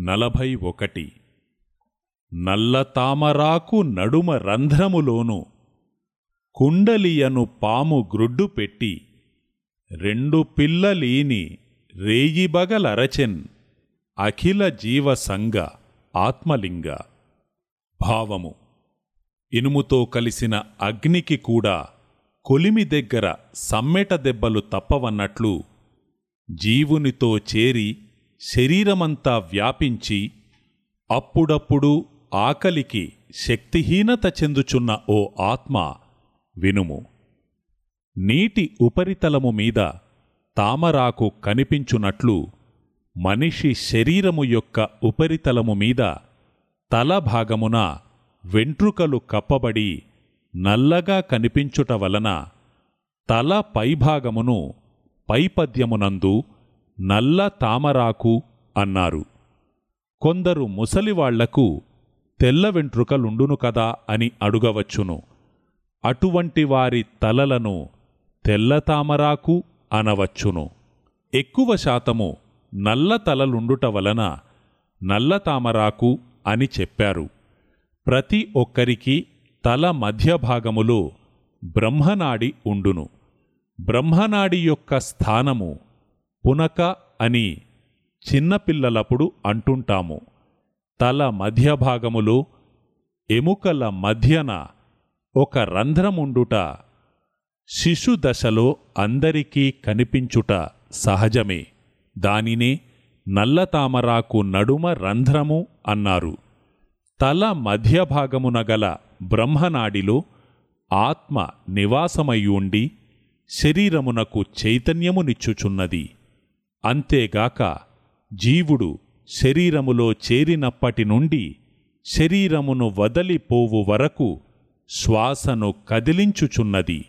నలభై ఒకటి నల్ల తామరాకు నడుమ రంధ్రములోను కుండలియను పాము గ్రుడ్డు పెట్టి రెండు పిల్లలీని రేయిబగలరచెన్ అఖిల జీవసంగ ఆత్మలింగ. భావము. ఇనుముతో కలిసిన అగ్నికి కూడా కొలిమి దగ్గర సమ్మెట దెబ్బలు తప్పవన్నట్లు జీవునితో చేరి శరీరమంతా వ్యాపించి అప్పుడప్పుడు ఆకలికి శక్తిహీనత చెందుచున్న ఓ ఆత్మ వినుము. నీటి ఉపరితలము మీద తామరాకు కనిపించునట్లు మనిషి శరీరము యొక్క ఉపరితలము మీద తల భాగమున వెంట్రుకలు కప్పబడి నల్లగా కనిపించుట వలన తల పైభాగమును పైపద్యమునందు నల్ల తామరాకు అన్నారు. కొందరు ముసలివాళ్ళకు తెల్ల వెంట్రుకలుండును కదా అని అడుగవచ్చును. అటువంటి వారి తలలను తెల్ల తామరాకు అనవచ్చును. ఎక్కువ శాతము నల్ల తలలుండుట వలన నల్ల తామరాకు అని చెప్పారు. ప్రతి ఒక్కరికి తల మధ్య భాగములో బ్రహ్మనాడి ఉండును. బ్రహ్మనాడి యొక్క స్థానము పునక అని చిన్నపిల్లలప్పుడు అంటుంటాము. తల మధ్య భాగములో ఎముకల మధ్యన ఒక రంధ్రముండుట శిశుదశలో అందరికీ కనిపించుట సహజమే. దానినే నల్లతామరాకు నడుమ రంధ్రము అన్నారు. తల మధ్య భాగమున గల బ్రహ్మనాడిలో ఆత్మ నివాసమయ్యుండి శరీరమునకు చైతన్యమునిచ్చుచున్నది. అంతేగాక జీవుడు శరీరములో చేరినప్పటి నుండి శరీరమును వదలిపోవు వరకు శ్వాసను కదిలించుచున్నది.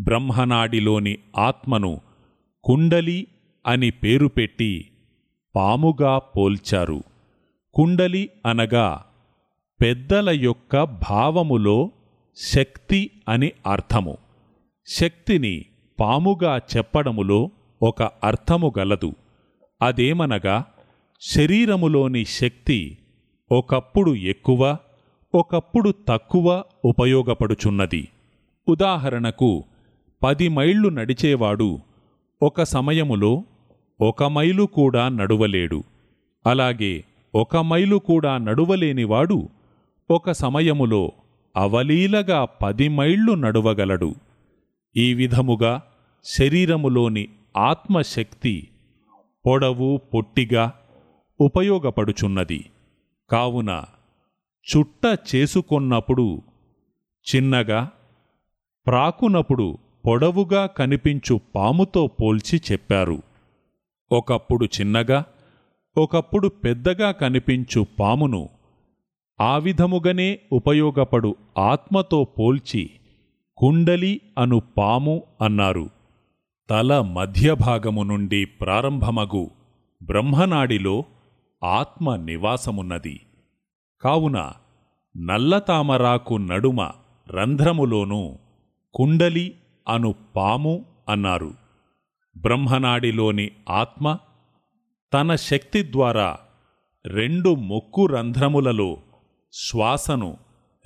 బ్రహ్మనాడిలోని ఆత్మను కుండలి అని పేరు పెట్టి పాముగా పోల్చారు. కుండలి అనగా పెద్దల యొక్క భావములో శక్తి అని అర్థము. శక్తిని పాముగా చెప్పడములో ఒక అర్థము గలదు. అదేమనగా శరీరములోని శక్తి ఒకప్పుడు ఎక్కువ ఒకప్పుడు తక్కువ ఉపయోగపడుచున్నది. ఉదాహరణకు పది మైళ్ళు నడిచేవాడు ఒక సమయములో ఒక మైలు కూడా నడువలేడు. అలాగే ఒక మైలు కూడా నడువలేనివాడు ఒక సమయములో అవలీలగా పది మైళ్ళు నడువగలడు. ఈ విధముగా శరీరములోని ఆత్మశక్తి పొడవు పొట్టిగా ఉపయోగపడుచున్నది. కావున చుట్ట చేసుకొన్నప్పుడు చిన్నగా ప్రాకునప్పుడు పొడవుగా కనిపించు పాముతో పోల్చి చెప్పారు. ఒకప్పుడు చిన్నగా ఒకప్పుడు పెద్దగా కనిపించు పామును ఆ విధముగనే ఉపయోగపడు ఆత్మతో పోల్చి కుండలి అను పాము అన్నారు. తల మధ్యభాగము నుండి ప్రారంభమగు బ్రహ్మనాడిలో ఆత్మ నివాసమున్నది కావున నల్లతామరాకు నడుమ రంధ్రములోనూ కుండలి అను పాము అన్నారు. బ్రహ్మనాడిలోని ఆత్మ తన శక్తి ద్వారా రెండు మొక్కు రంధ్రములలో శ్వాసను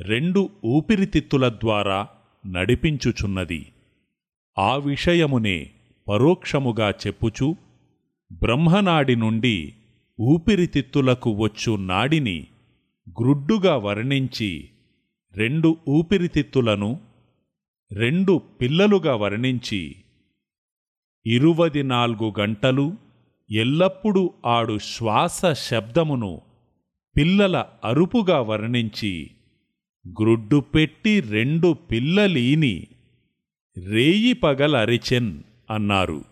రెండు ఊపిరితిత్తుల ద్వారా నడిపించుచున్నది. ఆ విషయమునే పరోక్షముగా చెప్పుచు బ్రహ్మనాడి నుండి ఊపిరితిత్తులకు వచ్చు నాడిని గ్రుడ్డుగా వర్ణించి రెండు ఊపిరితిత్తులను రెండు పిల్లలుగా వర్ణించి ఇరువది నాలుగు గంటలు ఎల్లప్పుడూ ఆడు శ్వాస శబ్దమును పిల్లల అరుపుగా వర్ణించి గ్రుడ్డు పెట్టి రెండు పిల్లలీని రేయి పగలరిచెన్ అన్నారు.